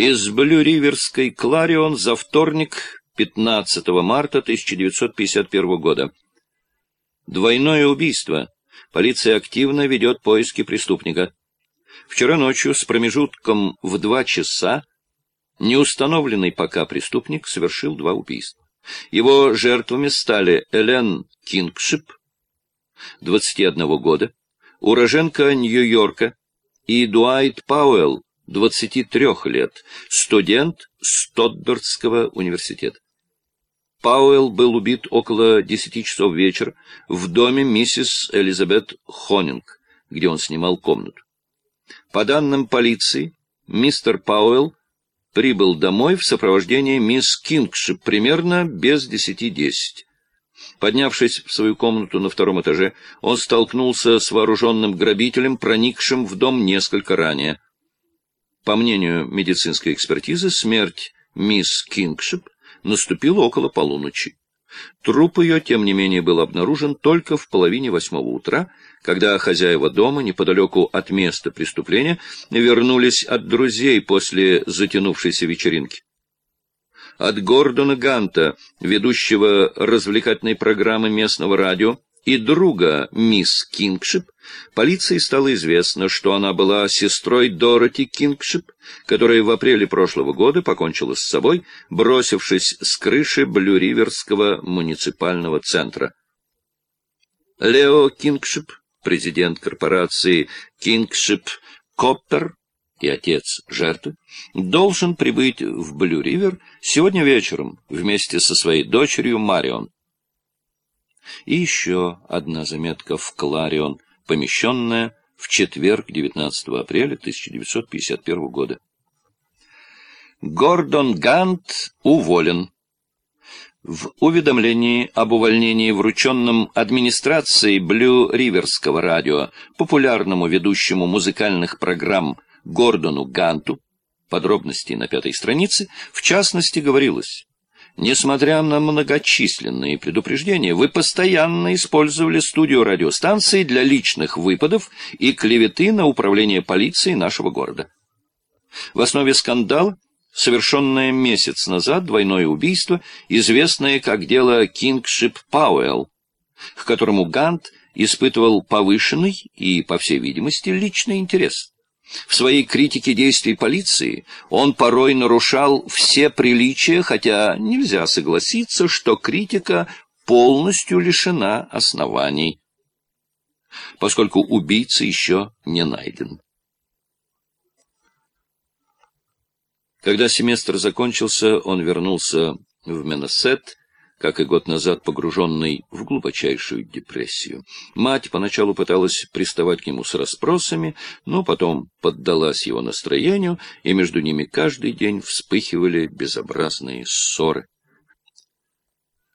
Из Блю-Риверской Кларион за вторник, 15 марта 1951 года. Двойное убийство. Полиция активно ведет поиски преступника. Вчера ночью с промежутком в два часа неустановленный пока преступник совершил два убийства. Его жертвами стали Элен Кингшип, 21 года, уроженка Нью-Йорка, и Дуайт Пауэлл, 23 лет, студент Стоддардского университета. Пауэлл был убит около 10 часов вечера в доме миссис Элизабет Хонинг, где он снимал комнату. По данным полиции, мистер Пауэлл прибыл домой в сопровождении мисс Кингшип примерно без десяти десять. Поднявшись в свою комнату на втором этаже, он столкнулся с вооруженным грабителем, проникшим в дом несколько ранее. По мнению медицинской экспертизы, смерть мисс Кингшип наступила около полуночи. Труп ее, тем не менее, был обнаружен только в половине восьмого утра, когда хозяева дома, неподалеку от места преступления, вернулись от друзей после затянувшейся вечеринки. От Гордона Ганта, ведущего развлекательной программы местного радио, и друга мисс Кингшип, полиции стало известно, что она была сестрой Дороти Кингшип, которая в апреле прошлого года покончила с собой, бросившись с крыши Блюриверского муниципального центра. Лео Кингшип, президент корпорации Кингшип Коппер и отец жертвы, должен прибыть в Блюривер сегодня вечером вместе со своей дочерью Марион. И еще одна заметка в Кларион, помещенная в четверг 19 апреля 1951 года. Гордон Гант уволен. В уведомлении об увольнении, врученном администрацией Блю-Риверского радио, популярному ведущему музыкальных программ Гордону Ганту, подробности на пятой странице, в частности говорилось, Несмотря на многочисленные предупреждения, вы постоянно использовали студию радиостанции для личных выпадов и клеветы на управление полицией нашего города. В основе скандала совершенное месяц назад двойное убийство, известное как дело Кингшип Пауэлл, к которому Гант испытывал повышенный и, по всей видимости, личный интерес. В своей критике действий полиции он порой нарушал все приличия, хотя нельзя согласиться, что критика полностью лишена оснований, поскольку убийца еще не найден. Когда семестр закончился, он вернулся в Менесет как и год назад погруженный в глубочайшую депрессию. Мать поначалу пыталась приставать к нему с расспросами, но потом поддалась его настроению, и между ними каждый день вспыхивали безобразные ссоры.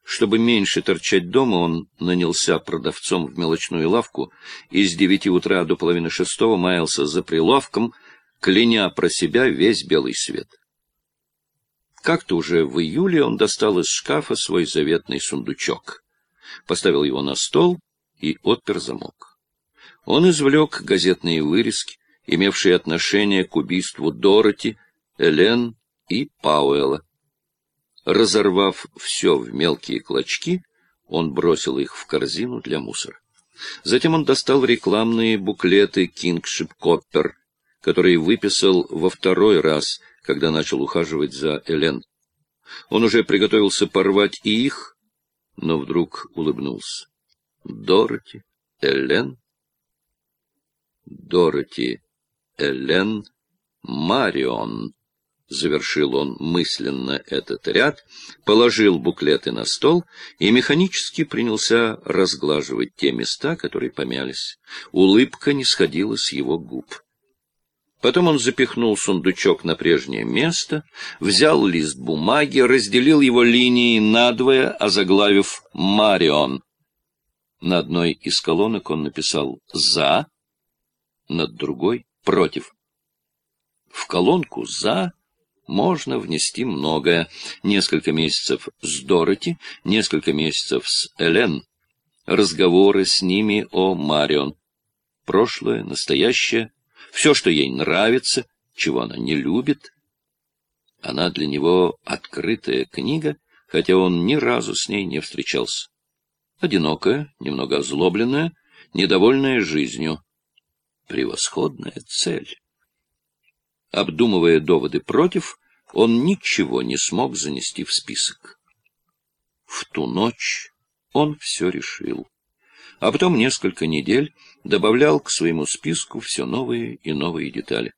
Чтобы меньше торчать дома, он нанялся продавцом в мелочную лавку и с девяти утра до половины шестого маялся за прилавком, кляня про себя весь белый свет. Как-то уже в июле он достал из шкафа свой заветный сундучок, поставил его на стол и отпер замок. Он извлек газетные вырезки, имевшие отношение к убийству Дороти, Элен и Пауэлла. Разорвав все в мелкие клочки, он бросил их в корзину для мусора. Затем он достал рекламные буклеты «Кингшип Коппер», которые выписал во второй раз — когда начал ухаживать за Элен. Он уже приготовился порвать и их, но вдруг улыбнулся. Дороти, Элен, Дороти, Элен, Марион. Завершил он мысленно этот ряд, положил буклеты на стол и механически принялся разглаживать те места, которые помялись. Улыбка не сходила с его губ. Потом он запихнул сундучок на прежнее место, взял лист бумаги, разделил его линией надвое, озаглавив «Марион». На одной из колонок он написал «За», над другой «Против». В колонку «За» можно внести многое. Несколько месяцев с Дороти, несколько месяцев с Элен. Разговоры с ними о Марион. Прошлое, настоящее, все, что ей нравится, чего она не любит. Она для него открытая книга, хотя он ни разу с ней не встречался. Одинокая, немного озлобленная, недовольная жизнью. Превосходная цель. Обдумывая доводы против, он ничего не смог занести в список. В ту ночь он все решил. А потом несколько недель добавлял к своему списку все новые и новые детали.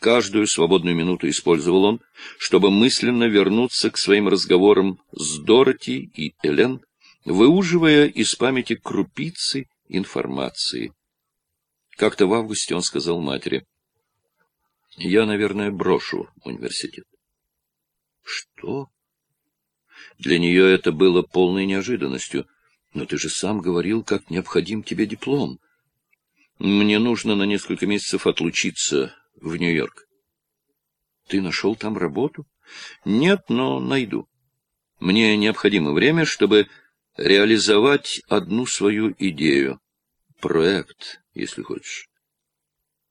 Каждую свободную минуту использовал он, чтобы мысленно вернуться к своим разговорам с Дороти и Элен, выуживая из памяти крупицы информации. Как-то в августе он сказал матери, «Я, наверное, брошу университет». «Что?» Для нее это было полной неожиданностью. «Но ты же сам говорил, как необходим тебе диплом». «Мне нужно на несколько месяцев отлучиться в Нью-Йорк». «Ты нашел там работу?» «Нет, но найду. Мне необходимо время, чтобы реализовать одну свою идею. Проект, если хочешь.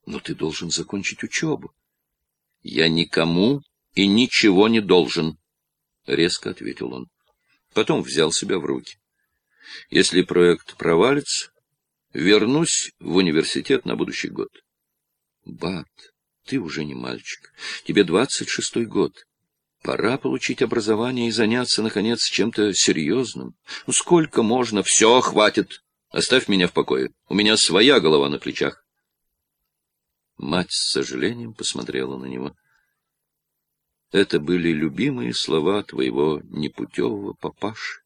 Но ты должен закончить учебу. Я никому и ничего не должен, — резко ответил он. Потом взял себя в руки. Если проект провалится, вернусь в университет на будущий год. Бат, ты уже не мальчик. Тебе двадцать шестой год. Пора получить образование и заняться, наконец, чем-то серьезным. Ну, сколько можно? Все, хватит. Оставь меня в покое. У меня своя голова на плечах. Мать с сожалением посмотрела на него. Это были любимые слова твоего непутевого папаши.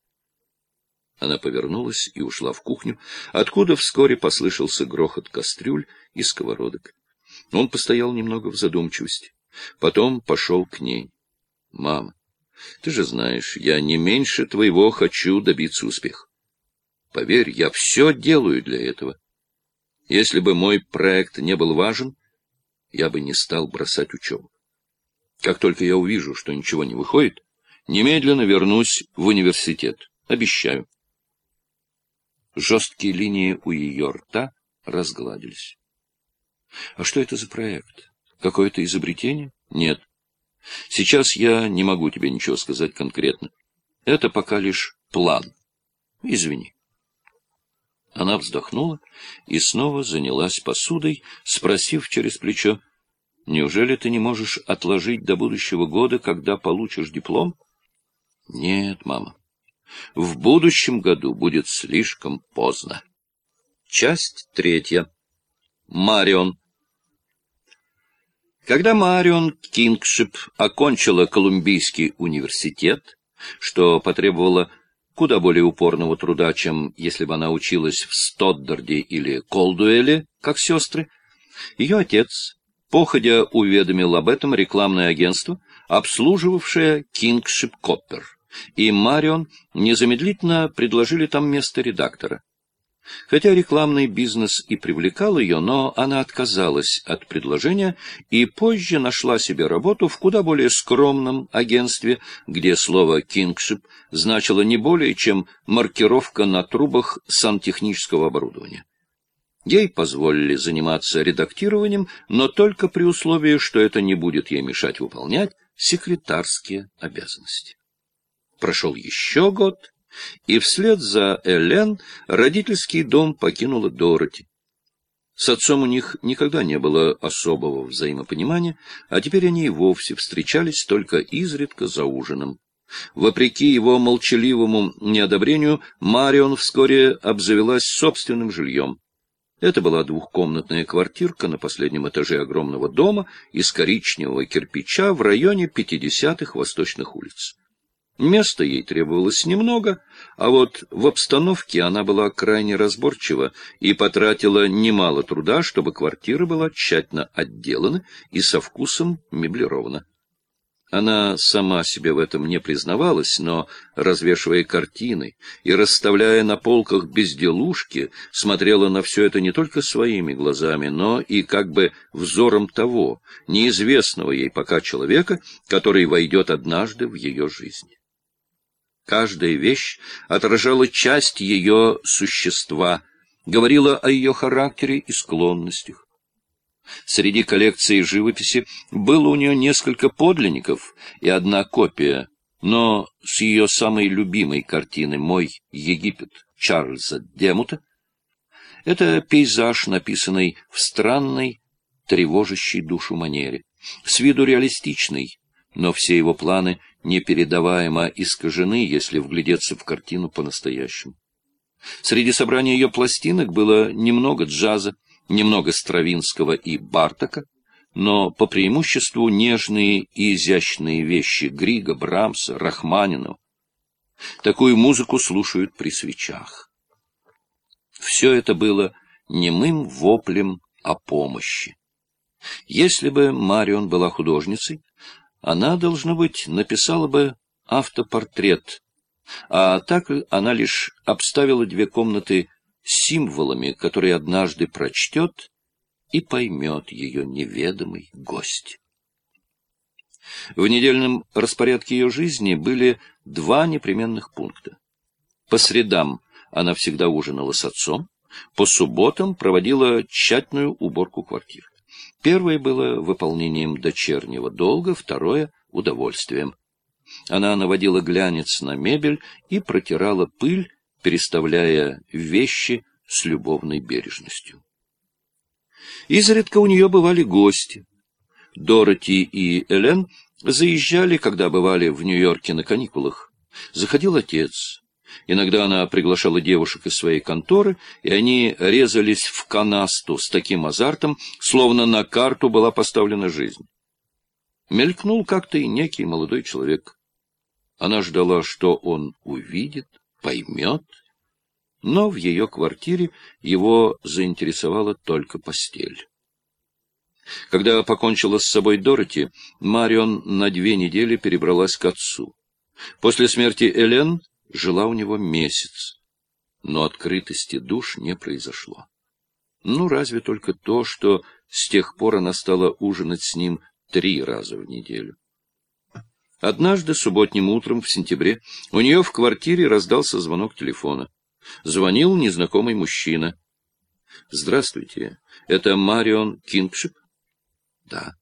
Она повернулась и ушла в кухню, откуда вскоре послышался грохот кастрюль и сковородок. Он постоял немного в задумчивости, потом пошел к ней. Мама, ты же знаешь, я не меньше твоего хочу добиться успеха. Поверь, я все делаю для этого. Если бы мой проект не был важен, я бы не стал бросать учебу. Как только я увижу, что ничего не выходит, немедленно вернусь в университет. Обещаю. Жесткие линии у ее рта разгладились. А что это за проект? Какое-то изобретение? Нет. Сейчас я не могу тебе ничего сказать конкретно. Это пока лишь план. Извини. Она вздохнула и снова занялась посудой, спросив через плечо, «Неужели ты не можешь отложить до будущего года, когда получишь диплом?» «Нет, мама. В будущем году будет слишком поздно». Часть третья. Марион. Когда Марион Кингшип окончила Колумбийский университет, что потребовало куда более упорного труда, чем если бы она училась в Стоддарде или Колдуэле, как сестры, ее отец, походя уведомил об этом рекламное агентство, обслуживавшее Кингшип Коппер, и Марион незамедлительно предложили там место редактора. Хотя рекламный бизнес и привлекал ее, но она отказалась от предложения и позже нашла себе работу в куда более скромном агентстве, где слово «кингшип» значило не более, чем маркировка на трубах сантехнического оборудования. Ей позволили заниматься редактированием, но только при условии, что это не будет ей мешать выполнять секретарские обязанности. Прошел еще год, и вслед за Элен родительский дом покинула Дороти. С отцом у них никогда не было особого взаимопонимания, а теперь они и вовсе встречались только изредка за ужином. Вопреки его молчаливому неодобрению, Марион вскоре обзавелась собственным жильем. Это была двухкомнатная квартирка на последнем этаже огромного дома из коричневого кирпича в районе 50-х Восточных улиц. Места ей требовалось немного, а вот в обстановке она была крайне разборчива и потратила немало труда, чтобы квартира была тщательно отделана и со вкусом меблирована. Она сама себе в этом не признавалась, но, развешивая картины и расставляя на полках безделушки, смотрела на все это не только своими глазами, но и как бы взором того, неизвестного ей пока человека, который войдет однажды в ее жизнь. Каждая вещь отражала часть ее существа, говорила о ее характере и склонностях. Среди коллекции живописи было у нее несколько подлинников и одна копия, но с ее самой любимой картины «Мой Египет» Чарльза Демута это пейзаж, написанный в странной, тревожащей душу манере, с виду реалистичный, но все его планы непередаваемо искажены, если вглядеться в картину по-настоящему. Среди собрания ее пластинок было немного джаза, немного Стравинского и Бартака, но по преимуществу нежные и изящные вещи Грига, Брамса, Рахманинова. Такую музыку слушают при свечах. Все это было немым воплем о помощи. Если бы Марион была художницей, она, должно быть, написала бы автопортрет, а так она лишь обставила две комнаты символами, которые однажды прочтет и поймет ее неведомый гость. В недельном распорядке ее жизни были два непременных пункта. По средам она всегда ужинала с отцом, по субботам проводила тщательную уборку квартир. Первое было выполнением дочернего долга, второе — удовольствием. Она наводила глянец на мебель и протирала пыль, переставляя вещи с любовной бережностью. Изредка у нее бывали гости. Дороти и Элен заезжали, когда бывали в Нью-Йорке на каникулах. Заходил отец. Иногда она приглашала девушек из своей конторы, и они резались в канасту с таким азартом, словно на карту была поставлена жизнь. Мелькнул как-то и некий молодой человек. Она ждала, что он увидит, поймет, но в ее квартире его заинтересовала только постель. Когда покончила с собой Дороти, Марион на две недели перебралась к отцу. После смерти Элен жила у него месяц, но открытости душ не произошло. Ну, разве только то, что с тех пор она стала ужинать с ним три раза в неделю. Однажды, субботним утром в сентябре, у нее в квартире раздался звонок телефона. Звонил незнакомый мужчина. — Здравствуйте, это Марион Кингшип? — Да.